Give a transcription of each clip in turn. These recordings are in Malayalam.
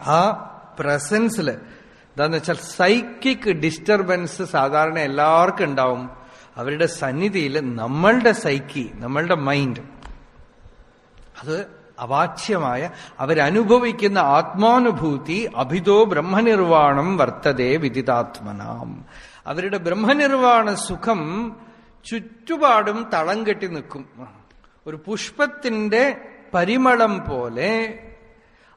ആ പ്രസൻസിൽ എന്താന്ന് വെച്ചാൽ സൈക്കിക് ഡിസ്റ്റർബൻസ് സാധാരണ എല്ലാവർക്കും ഉണ്ടാവും. അവരുടെ സന്നിധിയിൽ നമ്മളുടെ സൈക്കി നമ്മളുടെ മൈൻഡ് അത് അവാച്യമായ അവരനുഭവിക്കുന്ന ആത്മാനുഭൂതി അഭിതോ ബ്രഹ്മനിർവാണം വർത്തതേ വിദിതാത്മനാം. അവരുടെ ബ്രഹ്മനിർവാണ സുഖം ചുറ്റുപാടും തളം കെട്ടി നിൽക്കും. ഒരു പുഷ്പത്തിന്റെ പരിമളം പോലെ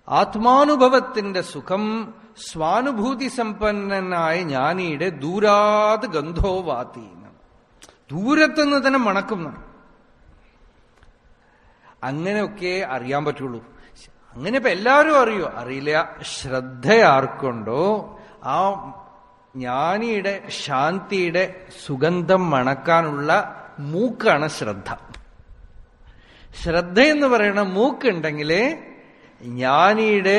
ആത്മാനുഭവത്തിന്റെ സുഖം സ്വാനുഭൂതി സമ്പന്നനായ ജ്ഞാനിയുടെ ദൂരാത് ഗന്ധോവാതി ദൂരത്തുനിന്ന് തന്നെ മണക്കുന്നു അങ്ങനെയൊക്കെ അറിയാൻ പറ്റുള്ളൂ. അങ്ങനെ ഇപ്പൊ എല്ലാവരും അറിയോ? അറിയില്ല. ശ്രദ്ധ ആർക്കുണ്ടോ ആ ജ്ഞാനിയുടെ ശാന്തിയുടെ സുഗന്ധം മണക്കാനുള്ള മൂക്കാണ് ശ്രദ്ധ. ശ്രദ്ധ എന്ന് പറയുന്ന മൂക്കുണ്ടെങ്കിലേ ஞானியிட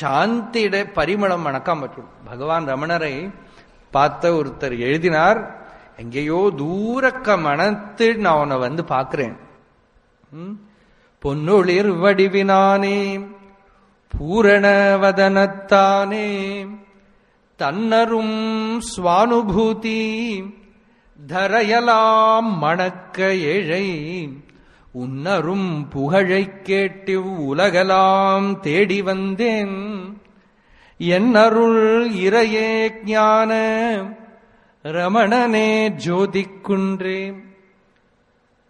சாந்தியிட பரிமளம் மணக்கம் பற்றும். பகவான் ரமணரை பார்த்த ஒருத்தர் எழுதினார் எங்கேயோ தூரக்க மனத்து நான் உன்னை வந்து பார்க்கிறேன். பொன்னொளிர் வடிவினானே பூரணவதனத்தானே தன்னரும் சுவானுபூதி தரையலாம் மணக்க ஏழை உன்னரும் புகழைக் கேட்டு உலகலாம் தேடி வந்தேன் என்னருள் இறையே ஞான ரமணனே ஜோதிக்குன்றே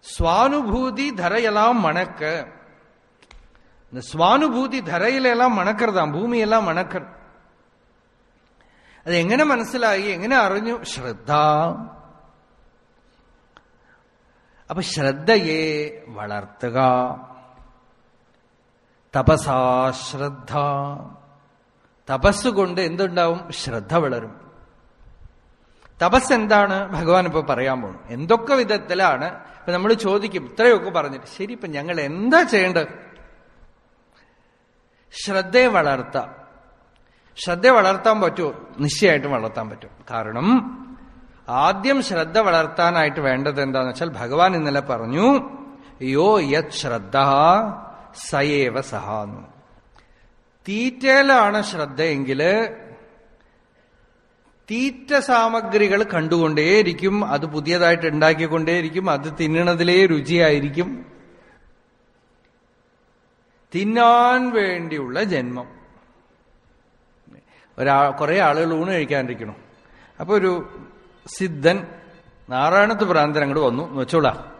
சுவானுபூதி தரையெல்லாம் மணக்க இந்த സ്വാനുഭൂതി ധരയിലെല്ലാം മണക്കരുതാം ഭൂമിയെല്ലാം മണക്കർ അത് എങ്ങനെ മനസ്സിലായി എങ്ങനെ അറിഞ്ഞു ശ്രദ്ധ അപ്പൊ ശ്രദ്ധയെ വളർത്തുക. തപസാ ശ്രദ്ധ. തപസ് കൊണ്ട് എന്തുണ്ടാവും? ശ്രദ്ധ വളരും. തപസ് എന്താണ്? ഭഗവാൻ ഇപ്പൊ പറയാൻ പോകും എന്തൊക്കെ വിധത്തിലാണ്? ഇപ്പൊ നമ്മൾ ചോദിക്കും. ഇത്രയൊക്കെ പറഞ്ഞിട്ട്. ശരി ഇപ്പൊ ഞങ്ങൾ എന്താ ചെയ്യേണ്ടത്? ശ്രദ്ധയെ വളർത്താം. ശ്രദ്ധ വളർത്താൻ പറ്റുമോ? നിശ്ചയമായിട്ടും വളർത്താൻ പറ്റും. കാരണം ആദ്യം ശ്രദ്ധ വളർത്താനായിട്ട് വേണ്ടത് എന്താന്ന് വെച്ചാൽ ഭഗവാൻ ഇന്നലെ പറഞ്ഞു യോ യത് ശ്രദ്ധ സയേവ സഹാന്നു തീറ്റയിലാണ് ശ്രദ്ധയെങ്കിൽ തീറ്റ സാമഗ്രികൾ കണ്ടുകൊണ്ടേയിരിക്കും അത് പുതിയതായിട്ട് ഉണ്ടാക്കിക്കൊണ്ടേയിരിക്കും അത് തിന്നണതിലേ രുചിയായിരിക്കും. തിന്നാൻ വേണ്ടിയുള്ള ജന്മം. ഒരാ കുറെ ആളുകൾ ഊണ് കഴിക്കാണ്ടിരിക്കണം. അപ്പൊ ഒരു സിദ്ധൻ നാരായണത്ത് ഭ്രാന്തൻ അങ്ങോട്ട് വന്നു. എന്ന് വെച്ചോളാം.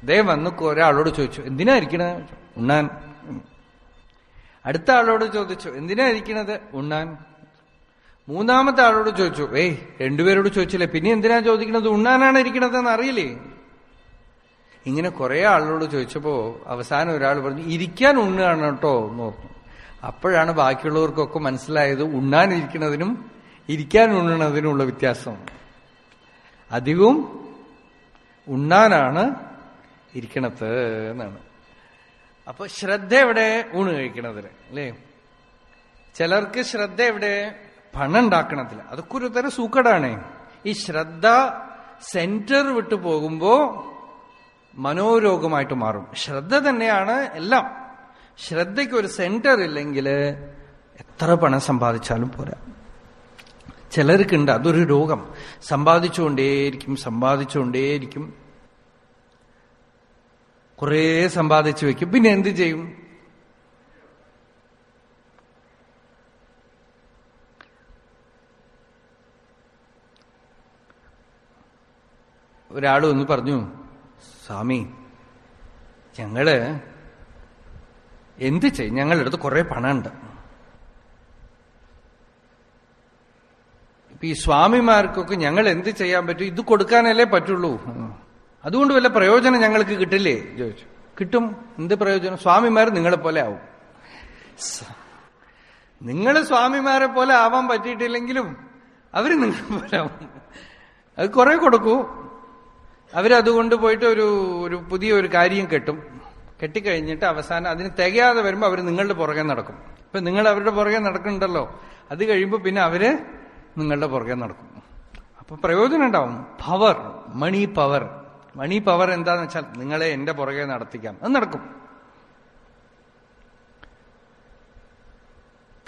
അദ്ദേഹം വന്ന് ഒരാളോട് ചോദിച്ചു എന്തിനാ ഇരിക്കണ? ഉണ്ണാൻ. അടുത്ത ആളോട് ചോദിച്ചു എന്തിനാ ഇരിക്കണത്? ഉണ്ണാൻ. മൂന്നാമത്തെ ആളോട് ചോദിച്ചു ഏയ് രണ്ടുപേരോട് ചോദിച്ചില്ലേ പിന്നെ എന്തിനാ ചോദിക്കണത്? ഉണ്ണാനാണ് ഇരിക്കണതെന്ന് അറിയില്ലേ? ഇങ്ങനെ കുറെ ആളുകളോട് ചോദിച്ചപ്പോ അവസാനം ഒരാൾ പറഞ്ഞു ഇരിക്കാൻ ഉണ്ണാണ് കേട്ടോ എന്ന് പറഞ്ഞു. അപ്പോഴാണ് ബാക്കിയുള്ളവർക്കൊക്കെ മനസ്സിലായത് ഉണ്ണാനിരിക്കുന്നതിനും ഇരിക്കാൻ ഉണ്ണണതിനുമുള്ള വ്യത്യാസം. അധികവും ഉണ്ണാനാണ് ഇരിക്കണത് എന്നാണ്. അപ്പൊ ശ്രദ്ധ എവിടെ ഊണ് കഴിക്കണതിന് അല്ലേ? ചിലർക്ക് ശ്രദ്ധ എവിടെ പണം ഉണ്ടാക്കണത്തില്ല അതൊക്കെ ഒരു തരം സൂക്കടാണ്. ഈ ശ്രദ്ധ സെന്റർ വിട്ടു പോകുമ്പോ മനോരോഗമായിട്ട് മാറും. ശ്രദ്ധ തന്നെയാണ് എല്ലാം. ശ്രദ്ധയ്ക്ക് ഒരു സെന്റർ ഇല്ലെങ്കിൽ എത്ര പണം സമ്പാദിച്ചാലും പോരാ. ചിലർക്കുണ്ട്. അതൊരു രോഗം. സമ്പാദിച്ചുകൊണ്ടേയിരിക്കും സമ്പാദിച്ചുകൊണ്ടേയിരിക്കും. കുറേ സമ്പാദിച്ചു വെക്കും. പിന്നെ എന്ത് ചെയ്യും? ഒരാൾ ഒന്ന് പറഞ്ഞു സ്വാമി ഞങ്ങൾ എന്ത് ചെയ്യും? ഞങ്ങളുടെ അടുത്ത് കുറെ പണമുണ്ട്. ഈ സ്വാമിമാർക്കൊക്കെ ഞങ്ങൾ എന്ത് ചെയ്യാൻ പറ്റും? ഇത് കൊടുക്കാനല്ലേ പറ്റുള്ളൂ. അതുകൊണ്ട് വല്ല പ്രയോജനം ഞങ്ങൾക്ക് കിട്ടില്ലേ? ചോദിച്ചു. കിട്ടും. എന്ത് പ്രയോജനം? സ്വാമിമാർ നിങ്ങളെ പോലെ ആവും. നിങ്ങൾ സ്വാമിമാരെ പോലെ ആവാൻ പറ്റിയിട്ടില്ലെങ്കിലും അവർ നിങ്ങളെ പോലെ ആവും. അത് കുറെ കൊടുക്കൂ. അവരതുകൊണ്ട് പോയിട്ട് ഒരു ഒരു പുതിയ ഒരു കാര്യം കെട്ടും. കെട്ടിക്കഴിഞ്ഞിട്ട് അവസാനം അതിന് തികയാതെ വരുമ്പോൾ അവർ നിങ്ങളുടെ പുറകെ നടക്കും. ഇപ്പൊ നിങ്ങൾ അവരുടെ പുറകെ നടക്കുന്നുണ്ടല്ലോ. അത് കഴിയുമ്പോൾ പിന്നെ അവർ നിങ്ങളുടെ പുറകെ നടക്കും. അപ്പൊ പ്രയോജനം ഉണ്ടാവും. Power money power money power എന്താന്ന് വെച്ചാൽ നിങ്ങളെ എന്റെ പുറകെ നടത്തിക്കാം. അത് നടക്കും.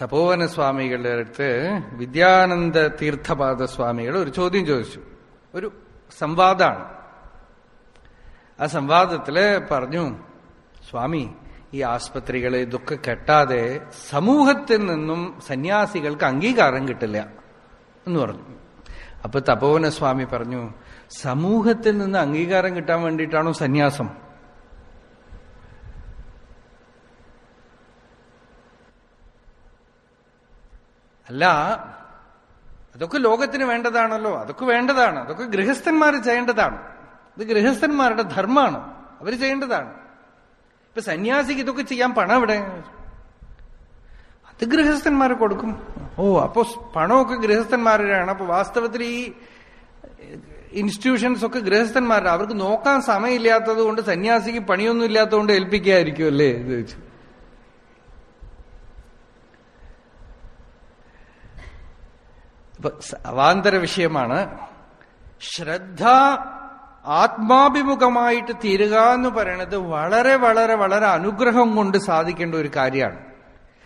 തപോവന സ്വാമികളുടെ അടുത്ത് വിദ്യാനന്ദ തീർത്ഥപാദ സ്വാമികൾ ഒരു ചോദ്യം ചോദിച്ചു. ഒരു സംവാദമാണ് ആ സംവാദത്തിൽ പറഞ്ഞു സ്വാമി ഈ ആസ്പത്രികളെ ഇതൊക്കെ കെട്ടാതെ സമൂഹത്തിൽ നിന്നും സന്യാസികൾക്ക് അംഗീകാരം കിട്ടില്ല. എന്ന് പറഞ്ഞു. അപ്പൊ തപോവന സ്വാമി പറഞ്ഞു സമൂഹത്തിൽ നിന്ന് അംഗീകാരം കിട്ടാൻ വേണ്ടിയിട്ടാണോ സന്യാസം? അല്ല അതൊക്കെ ലോകത്തിന് വേണ്ടതാണല്ലോ. അതൊക്കെ വേണ്ടതാണ്. അതൊക്കെ ഗൃഹസ്ഥന്മാർ ചെയ്യേണ്ടതാണ്. ഇത് ഗൃഹസ്ഥന്മാരുടെ ധർമ്മമാണ് അവർ ചെയ്യേണ്ടതാണ്. ഇപ്പൊ സന്യാസിക്ക് ഇതൊക്കെ ചെയ്യാൻ പണം എവിടെ അത് ഗൃഹസ്ഥന്മാർ കൊടുക്കും. ഓ അപ്പോ പണമൊക്കെ ഗൃഹസ്ഥന്മാരുടെയാണ്. അപ്പൊ വാസ്തവത്തിൽ ഈ ഇൻസ്റ്റിറ്റ്യൂഷൻസ് ഒക്കെ ഗൃഹസ്ഥന്മാരുടെ. അവർക്ക് നോക്കാൻ സമയമില്ലാത്തത് കൊണ്ട് സന്യാസിക്ക് പണിയൊന്നും ഇല്ലാത്തതുകൊണ്ട് ഏൽപ്പിക്കായിരിക്കും അല്ലേ? ഇത് വെച്ചു. അവാന്തര വിഷയമാണ്. ശ്രദ്ധ ആത്മാഭിമുഖമായിട്ട് തീരുക എന്ന് പറയുന്നത് വളരെ വളരെ വളരെ അനുഗ്രഹം കൊണ്ട് സാധിക്കേണ്ട ഒരു കാര്യമാണ്.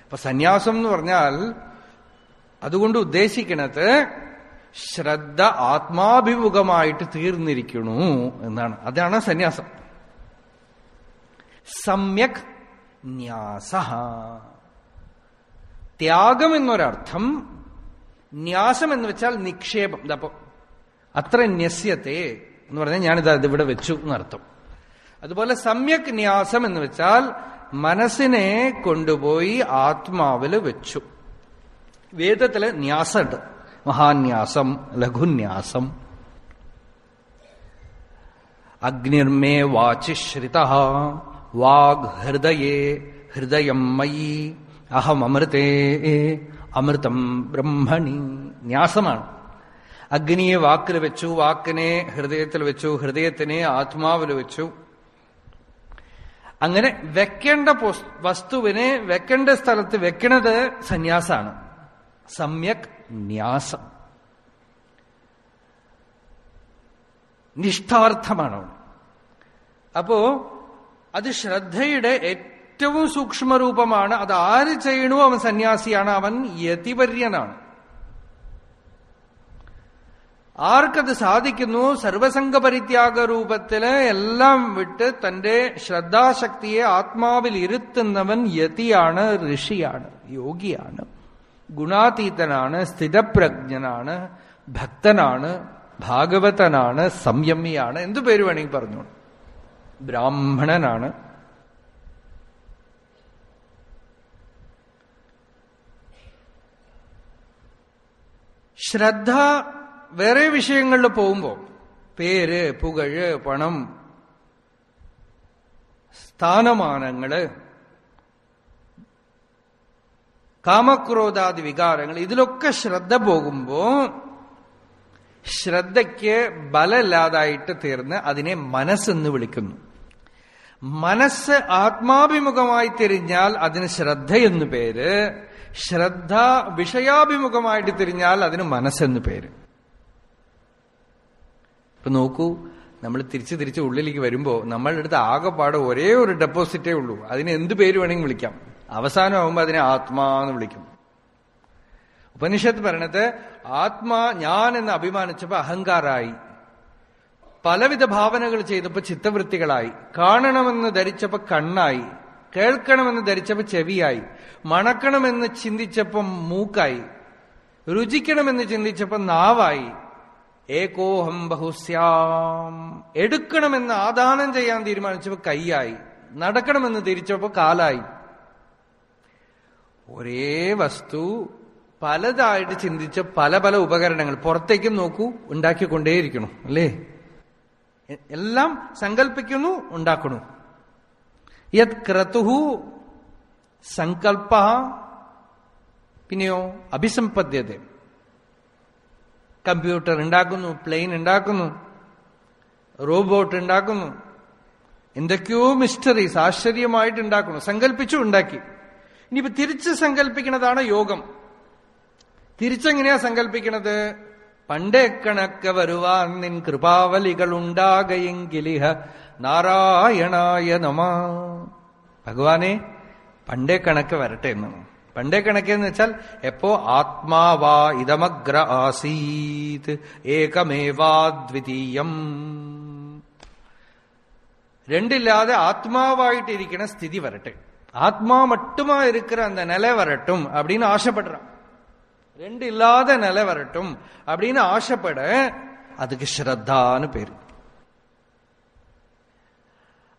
അപ്പൊ സന്യാസം എന്ന് പറഞ്ഞാൽ അതുകൊണ്ട് ഉദ്ദേശിക്കണത് ശ്രദ്ധ ആത്മാഭിമുഖമായിട്ട് തീർന്നിരിക്കണു എന്നാണ്. അതാണ് സന്യാസം. സമ്യക് ന്യാസ. ത്യാഗം എന്നൊരർത്ഥം ന്യാസം എന്ന് വെച്ചാൽ നിക്ഷേപം. ഇതപ്പോ അത്ര ന്യസ്യത്തെ എന്ന് പറഞ്ഞാൽ ഞാനിത് ഇവിടെ വെച്ചു എന്നർത്ഥം. അതുപോലെ സമ്യക് ന്യാസം എന്ന് വെച്ചാൽ മനസ്സിനെ കൊണ്ടുപോയി ആത്മാവിൽ വെച്ചു. വേദത്തിൽ ന്യാസമുണ്ട്. മഹാന്യാസം ലഘുന്യാസം. അഗ്നിർമേ വാചിശ്രിത വാഗ് ഹൃദയേ ഹൃദയം മയി അഹമൃതേ അമൃതം ബ്രഹ്മണി. ന്യാസമാണ്. അഗ്നിയെ വാക്കിൽ വെച്ചു വാക്കിനെ ഹൃദയത്തിൽ വെച്ചു ഹൃദയത്തിനെ ആത്മാവിൽ വെച്ചു. അങ്ങനെ വെക്കേണ്ട വസ്തുവിനെ വെക്കേണ്ട സ്ഥലത്ത് വെക്കണത് സന്യാസാണ് സമ്യക് ന്യാസം. നിഷ്ഠാർത്ഥമാണ് അപ്പോ അത് ശ്രദ്ധയുടെ ഏറ്റവും സൂക്ഷ്മരൂപമാണ്. അത് ആര് ചെയ്യണോ അവൻ സന്യാസിയാണ്. അവൻ യതിവര്യനാണ് ആർക്കത് സാധിക്കുന്നു? സർവസംഗ പരിത്യാഗ രൂപത്തിൽ എല്ലാം വിട്ട് തന്റെ ശ്രദ്ധാശക്തിയെ ആത്മാവിൽ ഇരുത്തുന്നവൻ യതിയാണ് ഋഷിയാണ് യോഗിയാണ്. ഗുണാതീതനാണ് സ്ഥിതപ്രജ്ഞനാണ് ഭക്തനാണ് ഭാഗവതനാണ് സംയമിയാണ് എന്തു പേര് വേണമെങ്കിൽ പറഞ്ഞു ബ്രാഹ്മണനാണ്. ശ്രദ്ധ വേറെ വിഷയങ്ങളിൽ പോകുമ്പോൾ പേര് പുകഴ് പണം സ്ഥാനമാനങ്ങൾ കാമക്രോധാദി വികാരങ്ങൾ ഇതിലൊക്കെ ശ്രദ്ധ പോകുമ്പോ ശ്രദ്ധയ്ക്ക് ബലമില്ലാതായിട്ട് തീർന്ന് അതിനെ മനസ്സെന്ന് വിളിക്കുന്നു. മനസ്സ് ആത്മാഭിമുഖമായി തിരിഞ്ഞാൽ അതിന് ശ്രദ്ധയെന്ന് പേര് ശ്രദ്ധ വിഷയാഭിമുഖമായിട്ട് തിരിഞ്ഞാൽ അതിന് മനസ്സെന്ന് പേര്. ഇപ്പൊ നോക്കൂ നമ്മൾ തിരിച്ച് തിരിച്ച് ഉള്ളിലേക്ക് വരുമ്പോ നമ്മളുടെ അടുത്ത് ആകെപ്പാടെ ഒരേ ഒരു ഡെപ്പോസിറ്റേ ഉള്ളൂ. അതിന് എന്ത് പേര് വേണമെങ്കിൽ വിളിക്കാം. അവസാനമാകുമ്പോൾ അതിനെ ആത്മാ എന്ന് വിളിക്കും. ഉപനിഷത്ത് പറയണത് ആത്മാ ഞാൻ എന്ന് അഭിമാനിച്ചപ്പോ അഹങ്കാരായി. പലവിധ ഭാവനകൾ ചെയ്തപ്പോ ചിത്തവൃത്തികളായി. കാണണമെന്ന് ധരിച്ചപ്പോ കണ്ണായി. കേൾക്കണമെന്ന് ധരിച്ചപ്പോ ചെവിയായി. മണക്കണമെന്ന് ചിന്തിച്ചപ്പോ മൂക്കായി. രുചിക്കണമെന്ന് ചിന്തിച്ചപ്പോ നാവായി. ഏകോഹം ബഹുസ്യാം. എടുക്കണമെന്ന് ആദാനം ചെയ്യാൻ തീരുമാനിച്ചപ്പോ കൈയായി. നടക്കണമെന്ന് തിരിച്ചപ്പോ കാലായി. ഒരേ വസ്തു പലതായിട്ട് ചിന്തിച്ച പല പല ഉപകരണങ്ങൾ പുറത്തേക്കും നോക്കൂ ഉണ്ടാക്കിക്കൊണ്ടേയിരിക്കണു അല്ലേ? എല്ലാം സങ്കല്പിക്കുന്നു ഉണ്ടാക്കണു. യത് ക്രതുഹു സങ്കൽപ്പ പിന്നെയോ അഭിസമ്പദ്യത കമ്പ്യൂട്ടർ ഉണ്ടാക്കുന്നു പ്ലെയിൻ ഉണ്ടാക്കുന്നു റോബോട്ട് ഉണ്ടാക്കുന്നു എന്തൊക്കെയോ മിസ്റ്ററീസ് ആശ്ചര്യമായിട്ട് ഉണ്ടാക്കുന്നു സങ്കല്പിച്ചു ഉണ്ടാക്കി. ഇനിയിപ്പോ തിരിച്ച് സങ്കല്പിക്കുന്നതാണ് യോഗം. തിരിച്ചെങ്ങനെയാ സങ്കല്പിക്കണത് പണ്ടേ കണക്ക വരുവാൻ നിൻ കൃപാവലികൾ ഉണ്ടാകയെങ്കിലിഹ നാരായണായ നമ. ഭഗവാനെ പണ്ടേ കണക്ക് വരട്ടെ എന്നാണ് പണ്ടേ കണക്കെന്ന് വെച്ചാൽ എപ്പോ ആത്മാവാ ഇതമഗ്ര ആസീത് ഏകമേവാദ്വിതീയം. രണ്ടില്ലാതെ ആത്മാവായിട്ടിരിക്കണ സ്ഥിതി വരട്ടെ. ஆத்மா மட்டுமா இருக்கிற அந்த நிலை வரட்டும் அப்படின்னு ஆசைப்படுறான். ரெண்டு இல்லாத நிலை வரட்டும் அப்படின்னு ஆசைப்பட அதுக்கு ஸ்ரத்தான்னு பேரு.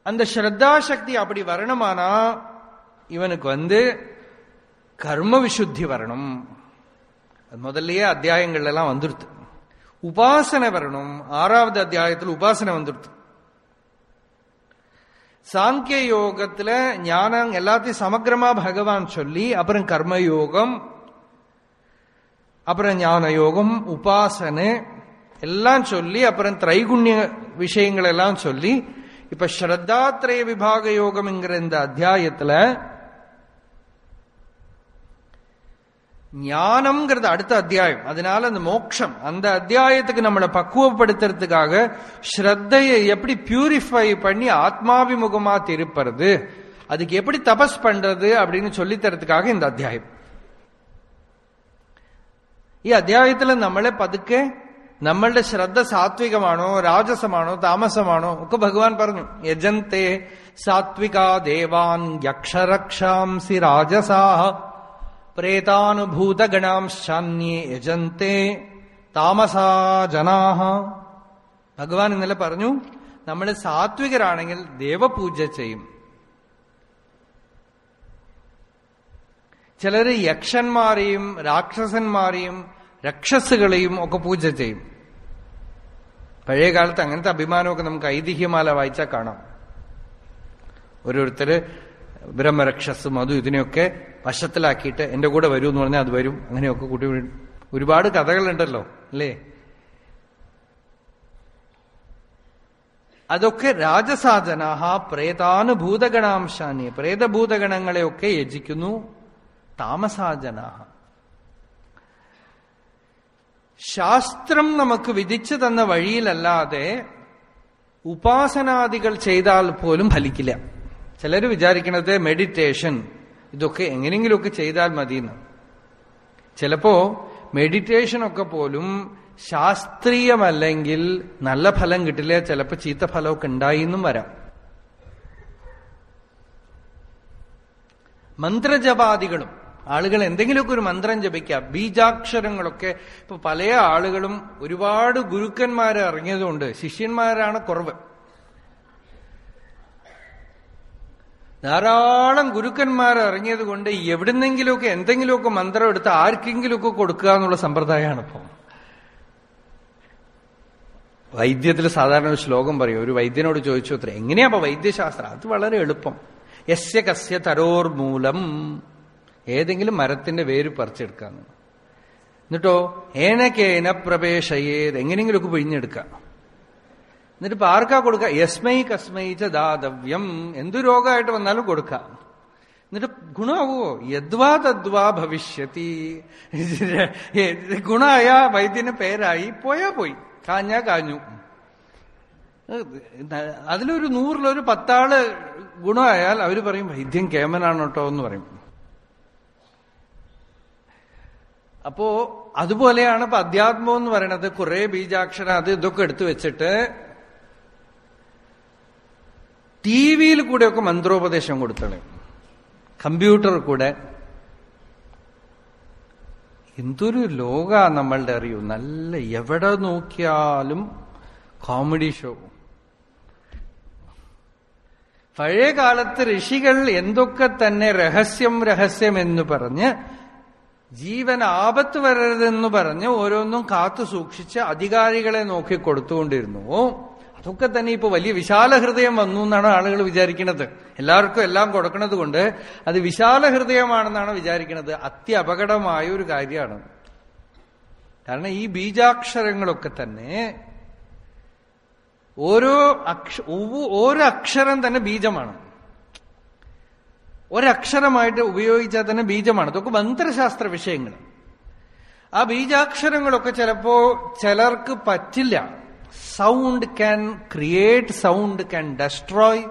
அந்த ஸ்ரத்தா சக்தி அப்படி வரணுமானா இவனுக்கு வந்து கர்ம விசுத்தி வரணும். முதல்லயே அத்தியாயங்கள் எல்லாம் வந்துருது. உபாசனை வரணும். ஆறாவது அத்தியாயத்தில் உபாசனை வந்துருது. சாங்கிய யோகத்துல ஞானம் எல்லாத்தையும் சமக்கிரமா பகவான் சொல்லி அப்புறம் கர்மயோகம் அப்புறம் ஞான யோகம் உபாசனை எல்லாம் சொல்லி அப்புறம் திரைகுண்ய விஷயங்கள் எல்லாம் சொல்லி இப்ப ஸ்ரத்தாத்திரய விபாக யோகம்ங்கிற இந்த அத்தியாயத்துல ஞானம்ங்கிறது அடுத்த அத்தியாயம் அதனால அந்த மோட்சம் அந்த அத்தியாயத்துக்கு நம்மளை பக்குவப்படுத்துறதுக்காக ஸ்ரத்தையை எப்படி பியூரிஃபை பண்ணி ஆத்மாபிமுகமா திருப்புறது அதுக்கு எப்படி தபஸ் பண்றது அப்படின்னு சொல்லித்தரதுக்காக இந்த அத்தியாயம் ഈ അധ്യായത്തിൽ നമ്മളെ പതുക്കെ നമ്മളുടെ ശ്രദ്ധ സാത്വികമാണോ രാജസമാണോ താമസമാണോ ഒക്കെ ഭഗവാൻ പറഞ്ഞു യജന്തേ സാത്വിക ദേവാൻ യക്ഷരക്ഷാംസി രാജസാഹ പ്രേതാനുഭൂതഗണാംശാന്യേ യജന്തേ. താമസാ ജനാഹ ഭഗവാൻ ഇന്നലെ പറഞ്ഞു നമ്മൾ സാത്വികരാണെങ്കിൽ ദേവപൂജ ചെയ്യും. ചിലർ യക്ഷന്മാരെയും രാക്ഷസന്മാരെയും രക്ഷസുകളെയും ഒക്കെ പൂജ ചെയ്യും. പഴയ കാലത്ത് അങ്ങനത്തെ അഭിമാനമൊക്കെ നമുക്ക് ഐതിഹ്യമാല വായിച്ചാൽ കാണാം. ഓരോരുത്തര് ബ്രഹ്മരക്ഷസും അതും ഇതിനെയൊക്കെ വശത്തിലാക്കിയിട്ട് എന്റെ കൂടെ വരൂ എന്ന് പറഞ്ഞാൽ അത് വരും. അങ്ങനെയൊക്കെ കൂട്ടി ഒരുപാട് കഥകളുണ്ടല്ലോ അല്ലേ? അതൊക്കെ രാജസാധനാഹ പ്രേതാനുഭൂതഗണാംശാനി പ്രേതഭൂതഗണങ്ങളെയൊക്കെ യജിക്കുന്നു താമസാജനാഹ. ശാസ്ത്രം നമുക്ക് വിധിച്ചു തന്ന വഴിയിലല്ലാതെ ഉപാസനാദികൾ ചെയ്താൽ പോലും ഫലിക്കില്ല. ചിലർ വിചാരിക്കണത് മെഡിറ്റേഷൻ ഇതൊക്കെ എങ്ങനെയെങ്കിലുമൊക്കെ ചെയ്താൽ മതി എന്ന് ചിലപ്പോ മെഡിറ്റേഷൻ ഒക്കെ പോലും ശാസ്ത്രീയമല്ലെങ്കിൽ നല്ല ഫലം കിട്ടില്ല ചിലപ്പോ ചീത്ത ഫലമൊക്കെ ഉണ്ടായി എന്നും വരാം. മന്ത്രജപാദികളും ആളുകൾ എന്തെങ്കിലുമൊക്കെ ഒരു മന്ത്രം ജപിക്കുക ബീജാക്ഷരങ്ങളൊക്കെ ഇപ്പൊ പല ആളുകളും ഒരുപാട് ഗുരുക്കന്മാരെ ഇറങ്ങിയതുകൊണ്ട് ശിഷ്യന്മാരാണ് കുറവ്. ധാരാളം ഗുരുക്കന്മാർ ഇറങ്ങിയത് കൊണ്ട് എവിടുന്നെങ്കിലുമൊക്കെ എന്തെങ്കിലുമൊക്കെ മന്ത്രം എടുത്ത് ആർക്കെങ്കിലുമൊക്കെ കൊടുക്കുക എന്നുള്ള സമ്പ്രദായമാണ് ഇപ്പം. വൈദ്യത്തിൽ സാധാരണ ഒരു ശ്ലോകം പറയും. ഒരു വൈദ്യനോട് ചോദിച്ചു അത്ര എങ്ങനെയാ അപ്പൊ വൈദ്യശാസ്ത്രം? അത് വളരെ എളുപ്പം. യസ്യ കസ്യ തരോർമൂലം. ഏതെങ്കിലും മരത്തിന്റെ വേര് പറിച്ചെടുക്കാന്ന്. എന്നിട്ടോ ഏനക്കേന പ്രവേശയേത്. എങ്ങനെയെങ്കിലുമൊക്കെ പിഴിഞ്ഞെടുക്കാം. എന്നിട്ട് ഇപ്പൊ ആർക്കാ കൊടുക്കുക യസ്മൈ കസ്മൈ ച ദാതവ്യം. എന്തു രോഗമായിട്ട് വന്നാലും കൊടുക്കാം. എന്നിട്ട് ഗുണമാവോ? യദ്വാ തദ്വാ ഭവിഷ്യത്തി. ഗുണമായ വൈദ്യന് പേരായി പോയാ പോയി. കാഞ്ഞാ കാഞ്ഞു. അതിലൊരു നൂറിലൊരു പത്താൾ ഗുണമായാൽ അവർ പറയും വൈദ്യം കേമനാണ് കേട്ടോ എന്ന് പറയും. അപ്പോ അതുപോലെയാണ് ഇപ്പൊ അധ്യാത്മം എന്ന് പറയണത്. കുറെ ബീജാക്ഷരം അത് ഇതൊക്കെ എടുത്തു വെച്ചിട്ട് ടി വിയിൽ കൂടെയൊക്കെ മന്ത്രോപദേശം കൊടുത്തളയും കമ്പ്യൂട്ടർ കൂടെ. എന്തൊരു ലോക നമ്മളുടെ അറിയൂ നല്ല എവിടെ നോക്കിയാലും കോമഡി ഷോ പഴയ കാലത്ത് ഋഷികൾ എന്തൊക്കെ തന്നെ രഹസ്യം രഹസ്യം എന്ന് പറഞ്ഞ് ജീവൻ ആപത്ത് വരരുതെന്ന് പറഞ്ഞ് ഓരോന്നും കാത്തു സൂക്ഷിച്ച് അധികാരികളെ നോക്കി കൊടുത്തുകൊണ്ടിരുന്നു. അതൊക്കെ തന്നെ ഇപ്പൊ വലിയ വിശാല ഹൃദയം വന്നു എന്നാണ് ആളുകൾ വിചാരിക്കുന്നത്. എല്ലാവർക്കും എല്ലാം കൊടുക്കുന്നത് കൊണ്ട് അത് വിശാല ഹൃദയമാണെന്നാണ് വിചാരിക്കുന്നത്. അത്യപകടമായ ഒരു കാര്യമാണ്. കാരണം ഈ ബീജാക്ഷരങ്ങളൊക്കെ തന്നെ ഓരോ അക്ഷ ഓരോ അക്ഷരം തന്നെ ബീജമാണ്. ഒരക്ഷരമായിട്ട് ഉപയോഗിച്ചാൽ തന്നെ ബീജമാണ്. അതൊക്കെ മന്ത്രശാസ്ത്ര വിഷയങ്ങൾ ആ ബീജാക്ഷരങ്ങളൊക്കെ ചിലപ്പോ ചിലർക്ക് പറ്റില്ല. Sound can create sound can destroy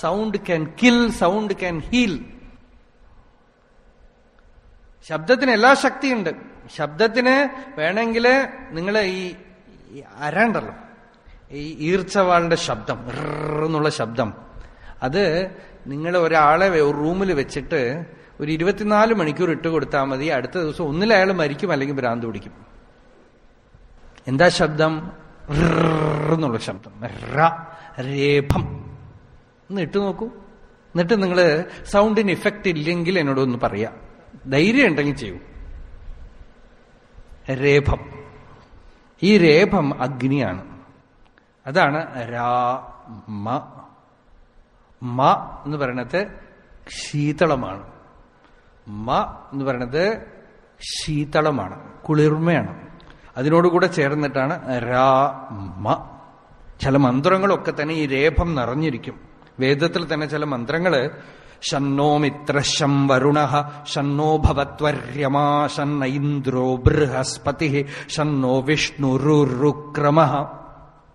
sound can kill sound can heal ശബ്ദത്തിന് എല്ലാ ശക്തിയുണ്ട്. ശബ്ദത്തിന് വേണമെങ്കിൽ നിങ്ങൾ ഈ അരണ്ടല്ലോ. ഈ ഈർച്ചവാളിന്റെ ശബ്ദം എന്നുള്ള ശബ്ദം. അത് നിങ്ങൾ ഒരാളെ ഒരു റൂമിൽ വെച്ചിട്ട് ഒരു ഇരുപത്തിനാല് മണിക്കൂർ ഇട്ട് കൊടുത്താൽ മതി. അടുത്ത ദിവസം ഒന്നിൽ അയാൾ മരിക്കും അല്ലെങ്കിൽ ഭ്രാന്ത് പിടിക്കും. എന്താ ശബ്ദം? എന്നുള്ള ശബ്ദം. രേഭം ഒന്ന് ഇട്ട് നോക്കൂ. എന്നിട്ട് നിങ്ങൾ സൗണ്ടിന് ഇഫക്റ്റ് ഇല്ലെങ്കിൽ എന്നോടൊന്ന് പറയാം. ധൈര്യം ഉണ്ടെങ്കിൽ ചെയ്യൂ. രേഭം. ഈ രേഭം അഗ്നിയാണ്. അതാണ് രാ മ. മ എന്ന് പറയണത് ശീതളമാണ്. മ എന്ന് പറയണത് ശീതളമാണ്. കുളിർമയാണ്. അതിനോടുകൂടെ ചേർന്നിട്ടാണ് രാമ ചില മന്ത്രങ്ങളൊക്കെ തന്നെ ഈ രേഭം നിറഞ്ഞിരിക്കും. വേദത്തിൽ തന്നെ ചില മന്ത്രങ്ങൾ ഷന്നോ മിത്രശം വരുണ ഷന്നോ ഭവത്വര്യമാ ഷന്നൈന്ദ്രോ ബൃഹസ്പതി ഷന്നോ വിഷ്ണുരുക്രമ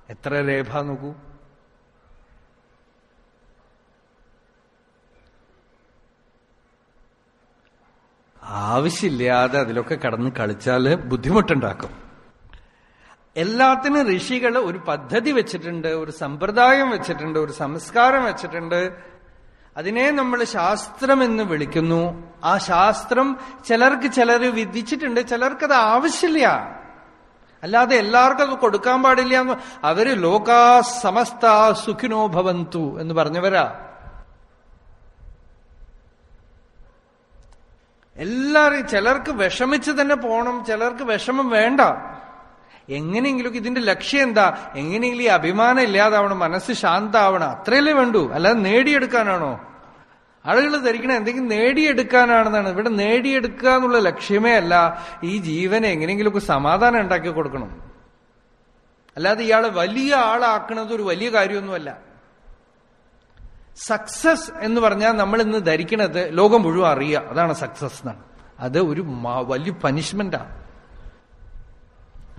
എത്ര രേഭ നോക്കൂ. ആവശ്യമില്ലാതെ അതിലൊക്കെ കടന്ന് കളിച്ചാൽ ബുദ്ധിമുട്ടുണ്ടാക്കും. എല്ലാത്തിനും ഋഷികൾ ഒരു പദ്ധതി വെച്ചിട്ടുണ്ട് ഒരു സമ്പ്രദായം വെച്ചിട്ടുണ്ട് ഒരു സംസ്കാരം വെച്ചിട്ടുണ്ട്. അതിനെ നമ്മൾ ശാസ്ത്രം എന്ന് വിളിക്കുന്നു. ആ ശാസ്ത്രം ചിലർക്ക് ചിലർ വിധിച്ചിട്ടുണ്ട് ചിലർക്ക് അത് ആവശ്യമില്ല. അല്ലാതെ എല്ലാവർക്കും അത് കൊടുക്കാൻ പാടില്ല എന്ന് അവർ ലോകാ സമസ്ത സുഖിനോ ഭവന്തു എന്ന് പറഞ്ഞവരാ. എല്ലാവരും ചിലർക്ക് വിഷമിച്ച് തന്നെ പോണം ചിലർക്ക് വിഷമം വേണ്ട. എങ്ങനെയെങ്കിലും ഇതിന്റെ ലക്ഷ്യം എന്താ? എങ്ങനെയെങ്കിലും ഈ അഭിമാനം ഇല്ലാതാവണം മനസ്സ് ശാന്താവണം. അത്രയല്ലേ വേണ്ടൂ. അല്ലാതെ നേടിയെടുക്കാനാണോ? ആളുകൾ ധരിക്കണ എന്തെങ്കിലും നേടിയെടുക്കാനാണെന്നാണ്. ഇവിടെ നേടിയെടുക്കുക എന്നുള്ള ലക്ഷ്യമേ അല്ല. ഈ ജീവനെ എങ്ങനെയെങ്കിലുമൊക്കെ സമാധാനം ഉണ്ടാക്കി കൊടുക്കണം. അല്ലാതെ ഇയാളെ വലിയ ആളാക്കണത് ഒരു വലിയ കാര്യമൊന്നുമല്ല. സക്സസ് എന്ന് പറഞ്ഞാൽ നമ്മൾ ഇന്ന് ധരിക്കണത് ലോകം മുഴുവൻ അറിയുക. അതാണ് സക്സസ് എന്നാണ്. അത് ഒരു വലിയ പനിഷ്മെന്റാണ്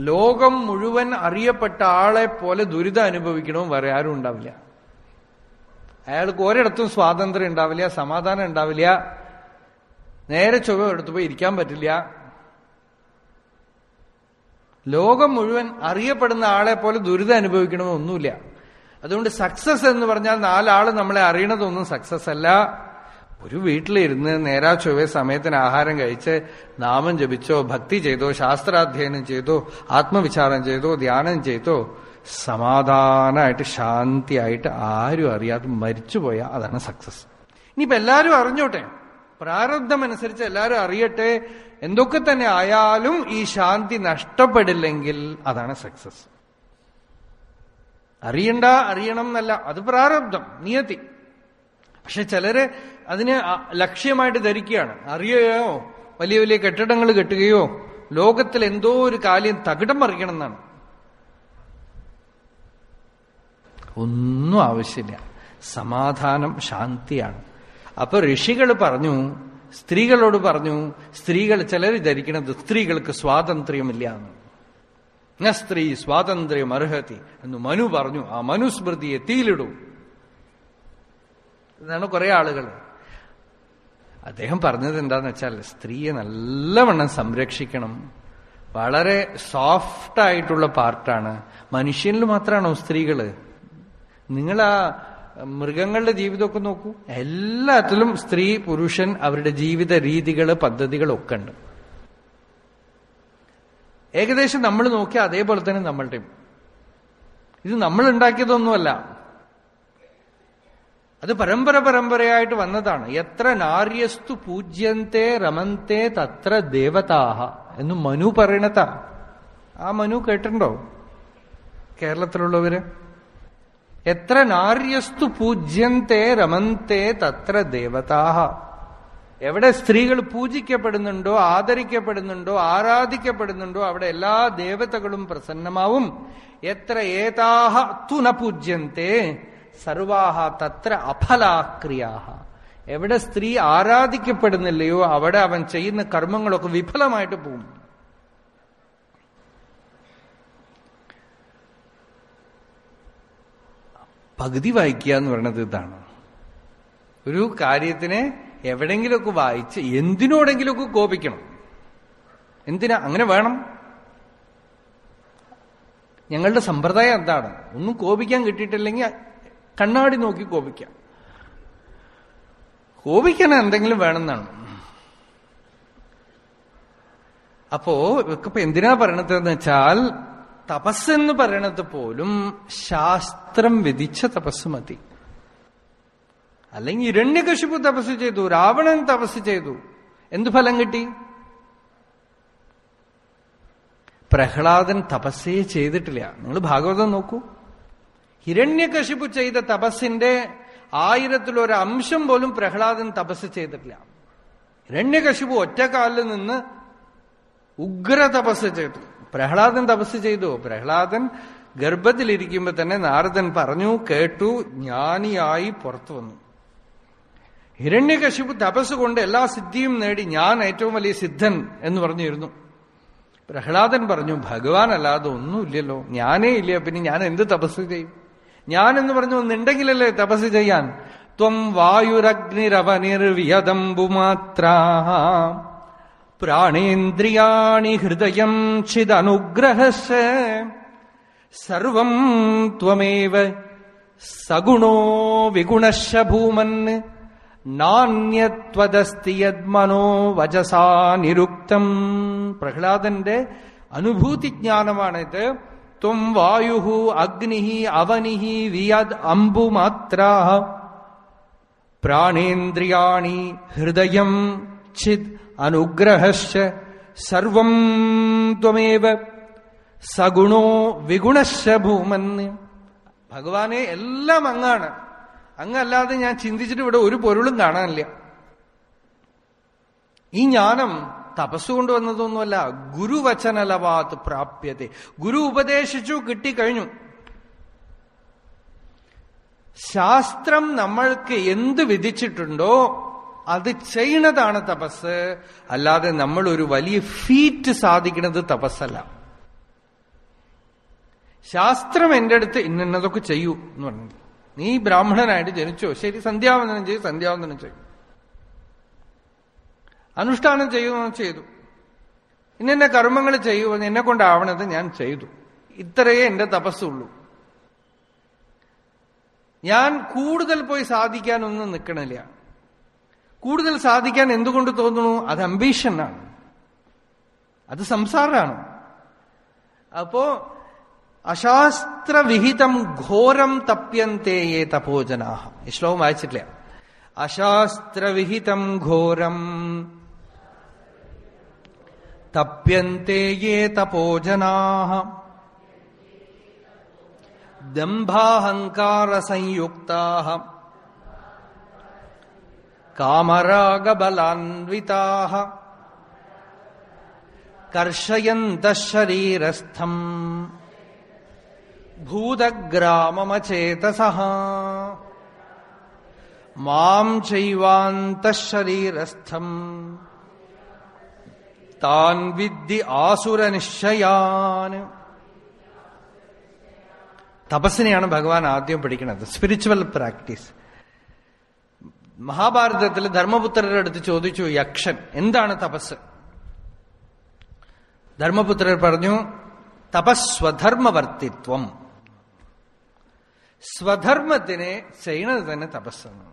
ലോകം മുഴുവൻ അറിയപ്പെട്ട ആളെ പോലെ ദുരിതം അനുഭവിക്കണമെന്ന് വേറെ ആരും ഉണ്ടാവില്ല. അയാൾക്ക് ഒരിടത്തും സ്വാതന്ത്ര്യം ഉണ്ടാവില്ല സമാധാനം ഉണ്ടാവില്ല. നേരെ ചൊവ്വ എടുത്തു പോയി ഇരിക്കാൻ പറ്റില്ല. ലോകം മുഴുവൻ അറിയപ്പെടുന്ന ആളെ പോലെ ദുരിതം അനുഭവിക്കണമെന്നൊന്നുമില്ല അതുകൊണ്ട് സക്സസ് എന്ന് പറഞ്ഞാൽ നാലാൾ നമ്മളെ അറിയണതൊന്നും സക്സസ് അല്ല. ഒരു വീട്ടിലിരുന്ന് നേരാ ചൊവ്വേ സമയത്തിന് ആഹാരം കഴിച്ച് നാമം ജപിച്ചോ ഭക്തി ചെയ്തോ ശാസ്ത്രാധ്യയനം ചെയ്തോ ആത്മവിചാരം ചെയ്തോ ധ്യാനം ചെയ്തോ സമാധാനമായിട്ട് ശാന്തിയായിട്ട് ആരും അറിയാതെ മരിച്ചുപോയാൽ അതാണ് സക്സസ് ഇനിയിപ്പോൾ എല്ലാരും അറിഞ്ഞോട്ടെ? പ്രാരബ്ധമനുസരിച്ച് എല്ലാരും അറിയട്ടെ? എന്തൊക്കെ തന്നെ ആയാലും ഈ ശാന്തി നഷ്ടപ്പെടില്ലെങ്കിൽ അതാണ് സക്സസ് അറിയണ്ട അറിയണം എന്നല്ല. അത് പ്രാരബ്ധം നിയതി. പക്ഷെ ചിലര് അതിനെ ലക്ഷ്യമായിട്ട് ധരിക്കുകയാണ്. അറിയുകയോ വലിയ വലിയ കെട്ടിടങ്ങൾ കെട്ടുകയോ ലോകത്തിൽ എന്തോ ഒരു കാര്യം തകിടം മറിക്കണം എന്നാണ് ഒന്നും ആവശ്യമില്ല. സമാധാനം ശാന്തിയാണ്. അപ്പൊ ഋഷികൾ പറഞ്ഞു സ്ത്രീകളോട് പറഞ്ഞു സ്ത്രീകൾ ചിലർ ധരിക്കുന്നത് സ്ത്രീകൾക്ക് സ്വാതന്ത്ര്യമില്ല എന്ന്. സ്ത്രീ സ്വാതന്ത്ര്യം അർഹത്തി എന്ന് മനു പറഞ്ഞു. ആ മനുസ്മൃതിയെ തീയിലിടൂ. ഇതാണ് കുറെ ആളുകൾ. അദ്ദേഹം പറഞ്ഞത് എന്താന്ന് വെച്ചാൽ സ്ത്രീയെ നല്ലവണ്ണം സംരക്ഷിക്കണം. വളരെ സോഫ്റ്റ് ആയിട്ടുള്ള പാർട്ടാണ് മനുഷ്യനിൽ മാത്രമാണോ സ്ത്രീകൾ? നിങ്ങൾ ആ മൃഗങ്ങളുടെ ജീവിതമൊക്കെ നോക്കൂ. എല്ലാത്തിലും സ്ത്രീ പുരുഷൻ അവരുടെ ജീവിത രീതികൾ പദ്ധതികളൊക്കെ ഉണ്ട്. ഏകദേശം നമ്മൾ നോക്കിയാൽ അതേപോലെ തന്നെ നമ്മളുടെയും. ഇത് നമ്മൾ ഉണ്ടാക്കിയതൊന്നുമല്ല. അത് പരമ്പര പരമ്പരയായിട്ട് വന്നതാണ്. എത്ര നാര്യസ്തു പൂജ്യന്തേ രമന്തേ തത്ര ദേവതാഹ എന്ന് മനു പറയണത. ആ മനു കേട്ടിട്ടുണ്ടോ? കേരളത്തിലുള്ളവര്? എത്ര നാര്യസ്തു പൂജ്യന്തേ രമന്തേ തത്ര ദേവതാഹ. എവിടെ സ്ത്രീകൾ പൂജിക്കപ്പെടുന്നുണ്ടോ ആദരിക്കപ്പെടുന്നുണ്ടോ ആരാധിക്കപ്പെടുന്നുണ്ടോ അവിടെ എല്ലാ ദേവതകളും പ്രസന്നമാവും. എത്ര ഏതാഹ തുന പൂജ്യന്തേ സർവാഹ തത്ര അഫലാക്രിയാഹ. എവിടെ സ്ത്രീ ആരാധിക്കപ്പെടുന്നില്ലയോ അവിടെ അവൻ ചെയ്യുന്ന കർമ്മങ്ങളൊക്കെ വിഫലമായിട്ട് പോകും. പകുതി വായിക്കുക എന്ന് പറയുന്നത് ഇതാണ്. ഒരു കാര്യത്തിനെ എവിടെങ്കിലുമൊക്കെ വായിച്ച് എന്തിനോടെങ്കിലുമൊക്കെ കോപിക്കണം. എന്തിനാ? അങ്ങനെ വേണം. ഞങ്ങളുടെ സമ്പ്രദായം എന്താണ് ഒന്നും കോപിക്കാൻ കിട്ടിയിട്ടില്ലെങ്കിൽ കണ്ണാടി നോക്കി കോപിക്കാം. കോപിക്കാൻ എന്തെങ്കിലും വേണമെന്നാണ്. അപ്പോ ഇപ്പൊ എന്തിനാ പറയണതെന്ന് വെച്ചാൽ തപസ്സെന്ന് പറയണത് പോലും ശാസ്ത്രം വിധിച്ച തപസ് മതി. അല്ലെങ്കിൽ ഇരണ്യകശിപു തപസ് ചെയ്തു രാവണൻ തപസ് ചെയ്തു. എന്ത് ഫലം കിട്ടി? പ്രഹ്ലാദൻ തപസ്സേ ചെയ്തിട്ടില്ല. നിങ്ങൾ ഭാഗവതം നോക്കൂ. ഹിരണ്യകശിപു ചെയ്ത തപസ്സിന്റെ ആയിരത്തിലൊരു അംശം പോലും പ്രഹ്ലാദൻ തപസ് ചെയ്തിട്ടില്ല. ഹിരണ്യകശിപു ഒറ്റക്കാലിൽ നിന്ന് ഉഗ്ര തപസ് ചെയ്തു. പ്രഹ്ലാദൻ തപസ് ചെയ്തു. പ്രഹ്ലാദൻ ഗർഭത്തിലിരിക്കുമ്പോ തന്നെ നാരദൻ പറഞ്ഞു കേട്ടു ജ്ഞാനിയായി പുറത്തു വന്നു. ഹിരണ്യകശിപു തപസ് കൊണ്ട് എല്ലാ സിദ്ധിയും നേടി ഞാൻ ഏറ്റവും വലിയ സിദ്ധൻ എന്ന് പറഞ്ഞിരുന്നു. പ്രഹ്ലാദൻ പറഞ്ഞു ഭഗവാൻ അല്ലാതെ ഒന്നുമില്ലല്ലോ. ഞാനേ ഇല്ല. പിന്നെ ഞാൻ എന്ത് തപസ് ചെയ്യും? ഞാൻ എന്ന് പറഞ്ഞു ഒന്നുണ്ടെങ്കിലല്ലേ തപസ് ചെയ്യാൻ? ത്വം വായുരഗ്നിരവനിർവിയതംബുമാത്ര പ്രാണേന്ദ്രിയാണി ഹൃദയം ചിദനുഗ്രഹസ് സർവം ത്വമേവ സഗുണോ വിഗുണശ ഭൂമൻ. നാണ്യത്വദസ്തി യദ്മനോ വജസാ നിരുക്തം. പ്രഹ്ലാദന്റെ അനുഭൂതിജ്ഞാനമാണിത് ത്വം വായു അഗ്നിഹി അവനിഹി വിയദ് അംബുമാത്രാ പ്രാണേന്ദ്രിയാണി ഹൃദയം ചിത് അനുഗ്രഹശ്ച സർവം ത്വമേവ. സഗുണോ വിഗുണശ്ച ഭൂമന് ഭഗവാനെ എല്ലാം അങ്ങാണ്. അങ്ങല്ലാതെ ഞാൻ ചിന്തിച്ചിട്ട് ഇവിടെ ഒരു പൊരുളും കാണാനില്ല. ഈ ജ്ഞാനം തപസ്സുകൊണ്ട് വന്നതൊന്നുമല്ല ഗുരുവചനലവാത് പ്രാപ്യത്തെ. ഗുരു ഉപദേശിച്ചു കിട്ടിക്കഴിഞ്ഞു. ശാസ്ത്രം നമ്മൾക്ക് എന്ത് വിധിച്ചിട്ടുണ്ടോ അത് ചെയ്യണതാണ് തപസ് അല്ലാതെ നമ്മൾ ഒരു വലിയ ഫീറ്റ് സാധിക്കുന്നത് തപസ്സല്ല. ശാസ്ത്രം എന്റെ അടുത്ത് ഇന്നതൊക്കെ ചെയ്യൂ എന്ന് പറഞ്ഞു നീ ബ്രാഹ്മണനായിട്ട് ജനിച്ചോ? ശരി സന്ധ്യാവന്ദനം ചെയ്യും സന്ധ്യാവന്ദനം ചെയ്യും. അനുഷ്ഠാനം ചെയ്യുമെന്ന് ചെയ്തു. ഇന്നെന്നെ കർമ്മങ്ങൾ ചെയ്യുമെന്ന് എന്നെ കൊണ്ടാവണത് ഞാൻ ചെയ്തു. ഇത്രയേ എന്റെ തപസ്സുള്ളൂ. ഞാൻ കൂടുതൽ പോയി സാധിക്കാനൊന്നും നിൽക്കണില്ല. കൂടുതൽ സാധിക്കാൻ എന്തുകൊണ്ട് തോന്നുന്നു? അത് അംബീഷനാണ് അത് സംസാരമാണ്. അപ്പോ അശാസ്ത്രവിഹിതം ഘോരം തപ്യന്തേയെ തപോജനാഹ. ഈ ശ്ലോകം വായിച്ചിട്ടില്ല. അശാസ്ത്രവിഹിതം ഘോരം തപ്യന്തേ യേ തപോജനാഹ ദംഭാഹങ്കാര സംയുക്താഹ കാമരാഗബലാൻവിതാഹ കർഷയന്ത ശരീരസ്ഥം ഭൂതഗ്രാമമചേതസ മാം ചൈവാന്ത ശരീരസ്ഥം താൻ വിദ്യ ആസുരനിശ്ചയാൻ തപസ്സിനെയാണ് ഭഗവാൻ ആദ്യം പഠിക്കുന്നത്. സ്പിരിച്വൽ പ്രാക്ടീസ് മഹാഭാരതത്തിൽ ധർമ്മപുത്രരുടെ അടുത്ത് ചോദിച്ചു യക്ഷൻ എന്താണ് തപസ്? ധർമ്മപുത്രർ പറഞ്ഞു തപസ്വധർമ്മവർത്തിത്വം സ്വധർമ്മത്തിനെ ചെയ്യണത് തന്നെ തപസ്സാണ്.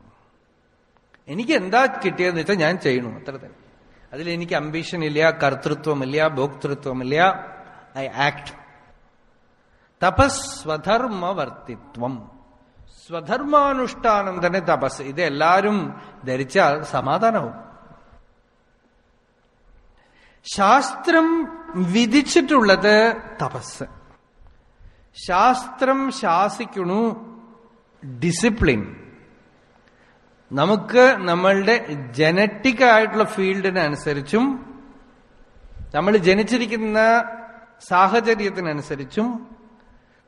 എനിക്ക് എന്താ കിട്ടിയതെന്ന് വെച്ചാൽ ഞാൻ ചെയ്യണു അത്ര തന്നെ അതിൽ എനിക്ക് അംബീഷൻ ഇല്ല കർത്തൃത്വമില്ല ഭോക്തൃത്വമില്ല. ഐ ആക്ട് തപസ്വധർമ്മവർത്തിത്വം സ്വധർമാനുഷ്ഠാനം തന്നെ തപസ്. ഇത് എല്ലാവരും ധരിച്ചാൽ സമാധാനവും. ശാസ്ത്രം വിധിച്ചിട്ടുള്ളത് തപസ്. ശാസ്ത്രം ശാസിക്കണു ഡിസിപ്ലിൻ നമുക്ക് നമ്മളുടെ ജനറ്റിക് ആയിട്ടുള്ള ഫീൽഡിനനുസരിച്ചും നമ്മൾ ജനിച്ചിരിക്കുന്ന സാഹചര്യത്തിനനുസരിച്ചും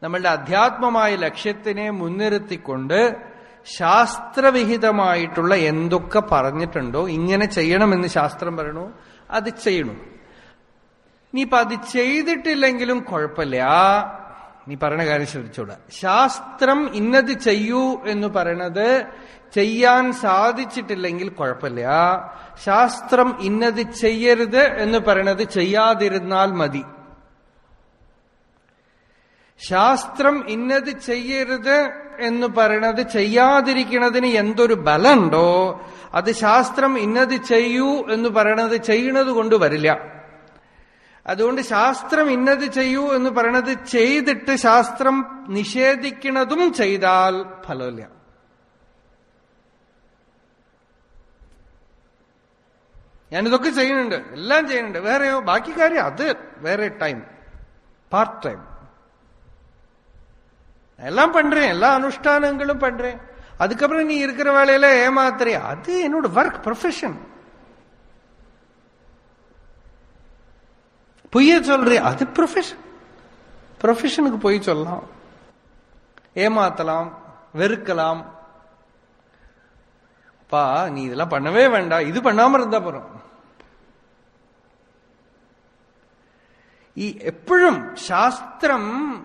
നമ്മളുടെ അധ്യാത്മമായ ലക്ഷ്യത്തിനെ മുൻനിർത്തിക്കൊണ്ട് ശാസ്ത്രവിഹിതമായിട്ടുള്ള എന്തൊക്കെ പറഞ്ഞിട്ടുണ്ടോ ഇങ്ങനെ ചെയ്യണമെന്ന് ശാസ്ത്രം പറയണു അത് ചെയ്യണു. ഇനിയിപ്പൊ അത് ചെയ്തിട്ടില്ലെങ്കിലും കുഴപ്പമില്ല. നീ പറഞ്ഞ കാര്യം ശ്രദ്ധിച്ചോട ശാസ്ത്രം ഇന്നത് ചെയ്യൂ എന്ന് പറയണത് ചെയ്യാൻ സാധിച്ചിട്ടില്ലെങ്കിൽ കുഴപ്പമില്ല. ശാസ്ത്രം ഇന്നത് ചെയ്യരുത് എന്ന് പറയണത് ചെയ്യാതിരുന്നാൽ മതി. ശാസ്ത്രം ഇന്നത് ചെയ്യരുത് എന്ന് പറയണത് ചെയ്യാതിരിക്കണതിന് എന്തൊരു ബലമുണ്ടോ അത് ശാസ്ത്രം ഇന്നത് ചെയ്യൂ എന്ന് പറയണത് ചെയ്യണത് കൊണ്ട് വരില്ല. അതുകൊണ്ട് ശാസ്ത്രം ഇന്നത് ചെയ്യൂ എന്ന് പറയണത് ചെയ്തിട്ട് ശാസ്ത്രം നിഷേധിക്കുന്നതും ചെയ്താൽ ഫലമില്ല. ഞാനിതൊക്കെ ചെയ്യുന്നുണ്ട് എല്ലാം ചെയ്യുന്നുണ്ട് വേറെയോ ബാക്കി കാര്യം അത് വേറെ ടൈം പാർട്ട് ടൈം எல்லாம் பண்றேன் எல்லா அனுஷ்டானங்களும் பண்றேன் அதுக்கப்புறம் நீ இருக்கிற வேலையில ஏமாத்துறிய அது என்னோட ஒர்க் ப்ரொஃபஷன் பொய்ய சொல்றிய அது ப்ரொஃபஷன் ப்ரொஃபஷனுக்கு பொய் சொல்லலாம் ஏமாத்தலாம் வெறுக்கலாம் பா நீ இதெல்லாம் பண்ணவே வேண்டாம் இது பண்ணாம இருந்தா போறோம் ഈ എപ്പോഴും ശാസ്ത്രം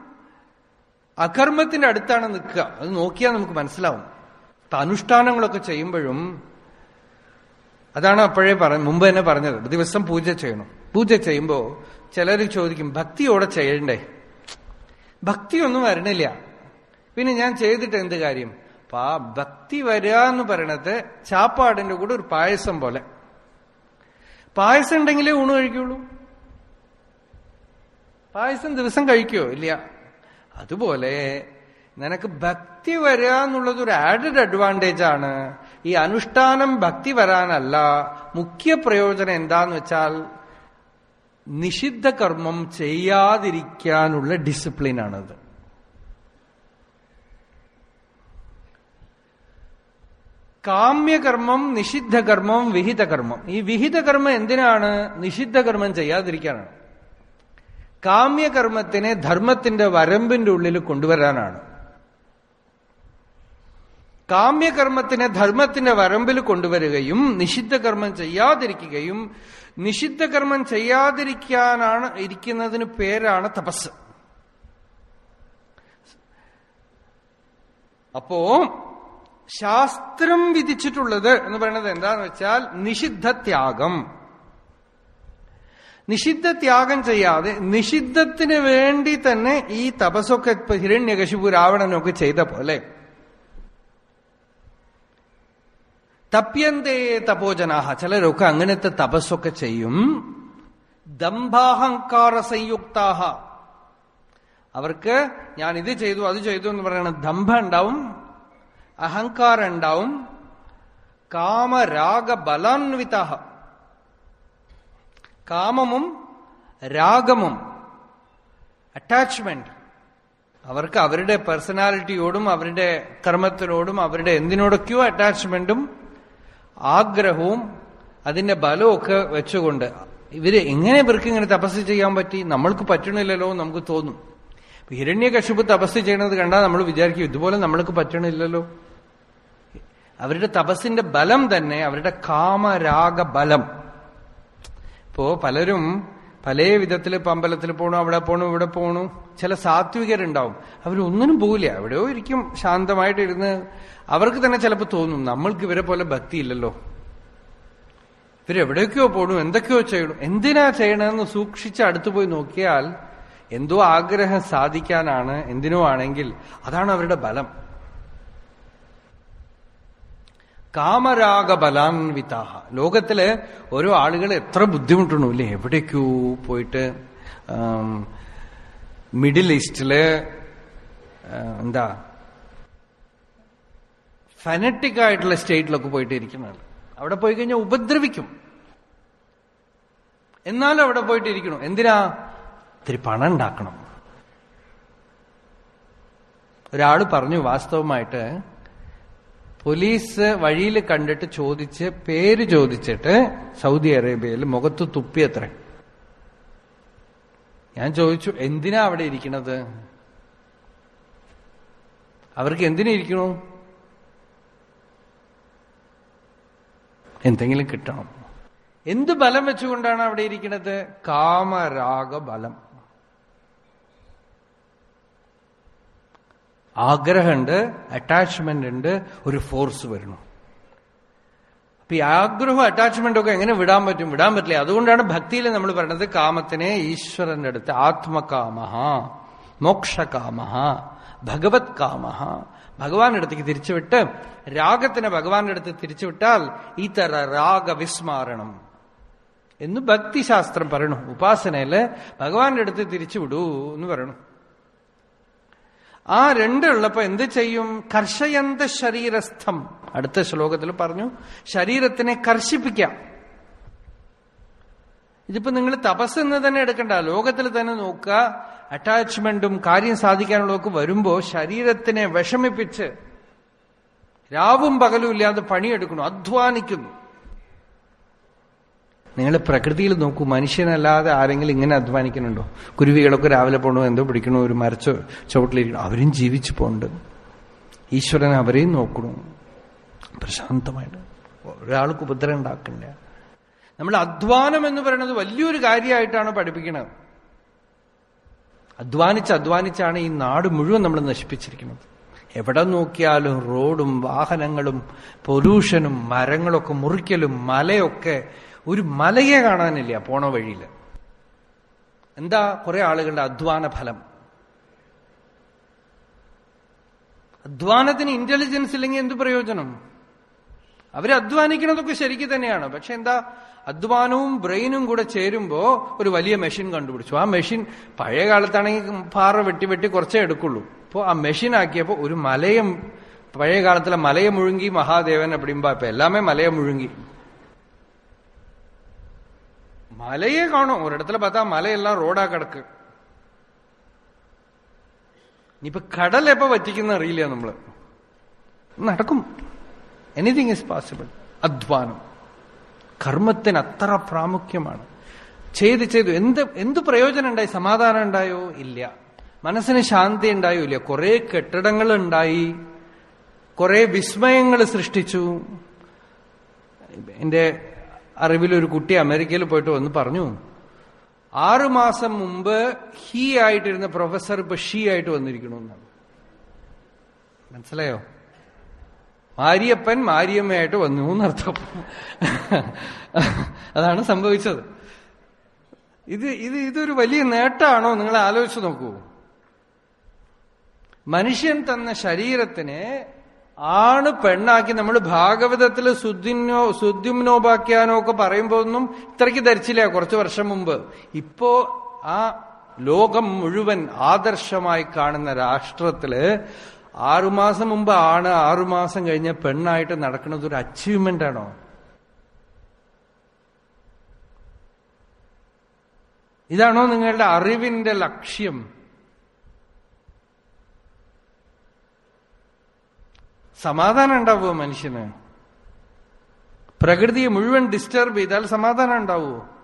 അകർമ്മത്തിന്റെ അടുത്താണ് നിൽക്കുക. അത് നോക്കിയാൽ നമുക്ക് മനസ്സിലാവും. അനുഷ്ഠാനങ്ങളൊക്കെ ചെയ്യുമ്പോഴും അതാണ് അപ്പോഴേ പറഞ്ഞ മുമ്പ് തന്നെ പറഞ്ഞത്. ദിവസം പൂജ ചെയ്യണം. പൂജ ചെയ്യുമ്പോൾ ചിലർ ചോദിക്കും ഭക്തിയോടെ ചെയ്യണ്ടേ? ഭക്തിയൊന്നും വരണില്ല. പിന്നെ ഞാൻ ചെയ്തിട്ട് എന്ത് കാര്യം? ആ ഭക്തി വരിക എന്ന് പറയണത് ചാപ്പാടിന്റെ കൂടെ ഒരു പായസം പോലെ. പായസം ഉണ്ടെങ്കിലേ ഊണ് കഴിക്കുള്ളൂ. പായസം ദിവസം കഴിക്കുമോ ഇല്ല. അതുപോലെ നിനക്ക് ഭക്തി വരിക എന്നുള്ളത് ഒരു ആഡഡ് അഡ്വാന്റേജ് ആണ്. ഈ അനുഷ്ഠാനം ഭക്തി വരാനല്ല. മുഖ്യ പ്രയോജനം എന്താന്ന് വെച്ചാൽ നിഷിദ്ധ കർമ്മം ചെയ്യാതിരിക്കാനുള്ള ഡിസിപ്ലിനാണത് കാമ്യകർമ്മം നിഷിദ്ധകർമ്മം വിഹിതകർമ്മം. ഈ വിഹിതകർമ്മം എന്തിനാണ്? നിഷിദ്ധകർമ്മം ചെയ്യാതിരിക്കാനാണ്. കാമ്യകർമ്മത്തിനെ ധർമ്മത്തിന്റെ വരമ്പിന്റെ ഉള്ളിൽ കൊണ്ടുവരാനാണ്. കാമ്യകർമ്മത്തിനെ ധർമ്മത്തിന്റെ വരമ്പിൽ കൊണ്ടുവരികയും നിഷിദ്ധകർമ്മം ചെയ്യാതിരിക്കുകയും നിഷിദ്ധകർമ്മം ചെയ്യാതിരിക്കാനാണ് ഇരിക്കുന്നതിന് പേരാണ് തപസ്. അപ്പോ ശാസ്ത്രം വിധിച്ചിട്ടുള്ളത് എന്ന് പറയുന്നത് എന്താന്ന് വെച്ചാൽ നിഷിദ്ധ ത്യാഗം. നിഷിദ്ധ ത്യാഗം ചെയ്യാതെ നിഷിദ്ധത്തിന് വേണ്ടി തന്നെ ഈ തപസ്സൊക്കെ ഹിരണ്യകശിപു രാവണനൊക്കെ ചെയ്ത പോലെ. തപ്യന്തേ തപോജനാഹ. ചിലരൊക്കെ അങ്ങനത്തെ തപസ്സൊക്കെ ചെയ്യും. ദംഭാഹങ്കാര സംയുക്താഹ അവർക്ക് ഞാൻ ഇത് ചെയ്തു അത് ചെയ്തു എന്ന് പറയുന്ന ദംഭ ഉണ്ടാവും അഹങ്കാരം ഉണ്ടാവും കാമരാഗ ബലാൻവിത കാമമും രാഗമും അറ്റാച്ച്മെന്റ് അവർക്ക് അവരുടെ പേഴ്സണാലിറ്റിയോടും അവരുടെ കർമ്മത്തിനോടും അവരുടെ എന്തിനോടൊക്കെയോ അറ്റാച്ച്മെന്റും ആഗ്രഹവും അതിന്റെ ബലവും ഒക്കെ വെച്ചുകൊണ്ട് ഇവർ എങ്ങനെ ഇവർക്ക് ഇങ്ങനെ തപസ് ചെയ്യാൻ പറ്റി? നമ്മൾക്ക് പറ്റണില്ലല്ലോ നമുക്ക് തോന്നും. ഹിരണ്യകശിപ് തപസ് ചെയ്യണത് കണ്ടാൽ നമ്മൾ വിചാരിക്കും ഇതുപോലെ നമ്മൾക്ക് പറ്റണില്ലല്ലോ. അവരുടെ തപസ്സിന്റെ ബലം തന്നെ അവരുടെ കാമരാഗ ബലം ഇപ്പോ പലരും പല വിധത്തിൽ ഇപ്പം അമ്പലത്തിൽ പോണു അവിടെ പോണു ഇവിടെ പോണു. ചില സാത്വികരുണ്ടാവും. അവരൊന്നിനും പോകില്ല എവിടെയോ ഇരിക്കും ശാന്തമായിട്ടിരുന്ന് അവർക്ക് തന്നെ ചിലപ്പോൾ തോന്നും നമ്മൾക്ക് ഇവരെ പോലെ ഭക്തി ഇല്ലല്ലോ ഇവരെവിടേക്കോ പോണു എന്തൊക്കെയോ ചെയ്യണു. എന്തിനാ ചെയ്യണമെന്ന് സൂക്ഷിച്ച് അടുത്തു പോയി നോക്കിയാൽ എന്തോ ആഗ്രഹം സാധിക്കാനാണ് എന്തിനോ ആണെങ്കിൽ അതാണ് അവരുടെ ബലം. കാമരാഗ ബലാൻവിതാഹ ലോകത്തിൽ ഓരോ ആളുകൾ എത്ര ബുദ്ധിമുട്ടണു അല്ലേ എവിടേക്കോ പോയിട്ട് മിഡിൽ ഈസ്റ്റിൽ എന്താ ഫനറ്റിക് ആയിട്ടുള്ള സ്റ്റേറ്റിലൊക്കെ പോയിട്ട് ഇരിക്കുന്നതാണ് അവിടെ പോയി കഴിഞ്ഞാൽ ഉപദ്രവിക്കും. എന്നാലും അവിടെ പോയിട്ട് ഇരിക്കണം എന്തിനാ? ഇത്തിരി പണം ഉണ്ടാക്കണം. ഒരാൾ പറഞ്ഞു വാസ്തവമായിട്ട് പോലീസ് വഴിയിൽ കണ്ടിട്ട് ചോദിച്ച് പേര് ചോദിച്ചിട്ട് സൗദി അറേബ്യയിൽ മുഖത്ത് തുപ്പിയത്ര ഞാൻ ചോദിച്ചു എന്തിനാ അവിടെ ഇരിക്കണത്? അവർക്ക് എന്തിനാ ഇരിക്കണു? എന്തെങ്കിലും കിട്ടണം. എന്ത് ബലം വെച്ചുകൊണ്ടാണ് അവിടെ ഇരിക്കുന്നത് കാമരാഗ ബലം ആഗ്രഹമുണ്ട് അറ്റാച്ച്മെന്റ് ഉണ്ട് ഒരു ഫോഴ്സ് വരുന്നു. അപ്പൊ ഈ ആഗ്രഹവും അറ്റാച്ച്മെന്റും ഒക്കെ എങ്ങനെ വിടാൻ പറ്റും? വിടാൻ പറ്റില്ല. അതുകൊണ്ടാണ് ഭക്തിയിൽ നമ്മൾ പറയുന്നത് കാമത്തിനെ ഈശ്വരന്റെ അടുത്ത് ആത്മകാമ മോക്ഷകാമ ഭഗവത് കാമ ഭഗവാന്റെ അടുത്തേക്ക് തിരിച്ചുവിട്ട് രാഗത്തിനെ ഭഗവാന്റെ അടുത്ത് തിരിച്ചുവിട്ടാൽ ഇതര രാഗവിസ്മാരണം എന്ന് ഭക്തിശാസ്ത്രം പറയണു. ഉപാസനയിൽ ഭഗവാന്റെ അടുത്ത് തിരിച്ചുവിടൂ എന്ന് പറയണു. ആ രണ്ടുള്ളപ്പോ എന്ത് ചെയ്യും? കർഷയന്ത ശരീരസ്ഥം. അടുത്ത ശ്ലോകത്തിൽ പറഞ്ഞു ശരീരത്തിനെ കർഷിപ്പിക്കാം. ഇതിപ്പോ നിങ്ങൾ തപസ് എന്ന് തന്നെ എടുക്കണ്ട. ലോകത്തിൽ തന്നെ നോക്കുക. അറ്റാച്ച്മെന്റും കാര്യം സാധിക്കാനുള്ളതൊക്കെ വരുമ്പോ ശരീരത്തിനെ വിഷമിപ്പിച്ച് രാവും പകലും ഇല്ലാതെ പണിയെടുക്കുന്നു അധ്വാനിക്കുന്നു. നിങ്ങൾ പ്രകൃതിയിൽ നോക്കൂ മനുഷ്യനല്ലാതെ ആരെങ്കിലും ഇങ്ങനെ അധ്വാനിക്കുന്നുണ്ടോ? കുരുവികളൊക്കെ രാവിലെ പോകണോ എന്തോ പിടിക്കണോ ഒരു മരച്ച ചുവട്ടിലിരിക്കണോ? അവരും ജീവിച്ചു പോണ്ട്. ഈശ്വരൻ അവരെയും നോക്കണു പ്രശാന്തമായിട്ട്. ഒരാൾക്ക് ഉപദ്രവം ഉണ്ടാക്കണ്ട. നമ്മൾ അധ്വാനം എന്ന് പറയുന്നത് വലിയൊരു കാര്യമായിട്ടാണ് പഠിപ്പിക്കുന്നത്. അധ്വാനിച്ച് അധ്വാനിച്ചാണ് ഈ നാട് മുഴുവൻ നമ്മൾ നശിപ്പിച്ചിരിക്കുന്നത്. എവിടെ നോക്കിയാലും റോഡും വാഹനങ്ങളും പൊല്യൂഷനും മരങ്ങളൊക്കെ മുറിക്കലും മലയൊക്കെ ഒരു മലയെ കാണാനില്ല പോണ വഴിയിൽ എന്താ കുറെ ആളുകളുടെ അധ്വാന ഫലം? അധ്വാനത്തിന് ഇന്റലിജൻസ് ഇല്ലെങ്കിൽ എന്ത് പ്രയോജനം? അവർ അധ്വാനിക്കുന്നതൊക്കെ ശരിക്ക് തന്നെയാണ്. പക്ഷെ എന്താ അധ്വാനവും ബ്രെയിനും കൂടെ ചേരുമ്പോ ഒരു വലിയ മെഷീൻ കണ്ടുപിടിച്ചു. ആ മെഷീൻ പഴയ കാലത്താണെങ്കിൽ പാറ വെട്ടി വെട്ടി കുറച്ചേ എടുക്കുള്ളൂ. ഇപ്പോൾ ആ മെഷീനാക്കിയപ്പോൾ ഒരു മലയം പഴയ കാലത്തിലെ മലയെ മുഴുങ്ങി മഹാദേവൻ അപ്പിടിയുമ്പോ ഇപ്പൊ എല്ലാമേ മലയെ മുഴുങ്ങി. മലയെ കാണും. ஒரு இடத்துல മലയെല്ലാം റോഡാ കിടക്ക്. ഇനിയിപ്പൊ കടൽ എപ്പോ വറ്റിക്കുന്ന അറിയില്ല നമ്മൾ. നടക്കും. എനിത്തിങ് ഇസ് പോസിബിൾ അധ്വാനം. കർമ്മത്തിന് അത്ര പ്രാമുഖ്യമാണ്. ചെയ്ത് ചെയ്തു എന്ത് എന്ത് പ്രയോജനം ഉണ്ടായി? സമാധാനം ഉണ്ടായോ? ഇല്ല. മനസ്സിന് ശാന്തി ഉണ്ടായില്ല. കുറെ കെട്ടിടങ്ങൾ ഉണ്ടായി. കുറെ വിസ്മയങ്ങൾ സൃഷ്ടിച്ചു. എന്റെ അറിവിലൊരു കുട്ടി അമേരിക്കയിൽ പോയിട്ട് വന്ന് പറഞ്ഞു ആറുമാസം മുമ്പ് ഹീ ആയിട്ടിരുന്ന പ്രൊഫസർ ഇപ്പൊ ഷീ ആയിട്ട് വന്നിരിക്കണമെന്നാണ് മനസ്സിലായോ? മാരിയപ്പൻ മാരിയമ്മയായിട്ട് വന്നു എന്നർത്ഥം. അതാണ് സംഭവിച്ചത്. ഇത് ഇത് ഇതൊരു വലിയ നേട്ടമാണോ നിങ്ങൾ ആലോചിച്ച് നോക്കൂ. മനുഷ്യൻ തന്ന ശരീരത്തിനെ ആണ് പെണ്ണാക്കി. നമ്മൾ ഭാഗവതത്തിൽ സുദ്ധിന്യോ സുദ്യുമ്നോപാഖ്യാനോ ഒക്കെ പറയുമ്പോ ഒന്നും ഇത്രയ്ക്ക് ധരിച്ചില്ല കുറച്ചു വർഷം മുമ്പ്. ഇപ്പോ ആ ലോകം മുഴുവൻ ആദർശമായി കാണുന്ന രാഷ്ട്രത്തിൽ ആറുമാസം മുമ്പ് ആണ് ആറുമാസം കഴിഞ്ഞ പെണ്ണായിട്ട് നടക്കുന്നത് ഒരു അച്ചീവ്മെന്റ് ആണോ? ഇതാണോ നിങ്ങളുടെ അറിവിന്റെ ലക്ഷ്യം? സമാധാനം ഉണ്ടാവുമോ മനുഷ്യന്? പ്രകൃതിയെ മുഴുവൻ ഡിസ്റ്റർബ് ചെയ്താൽ സമാധാനം ഉണ്ടാവുമോ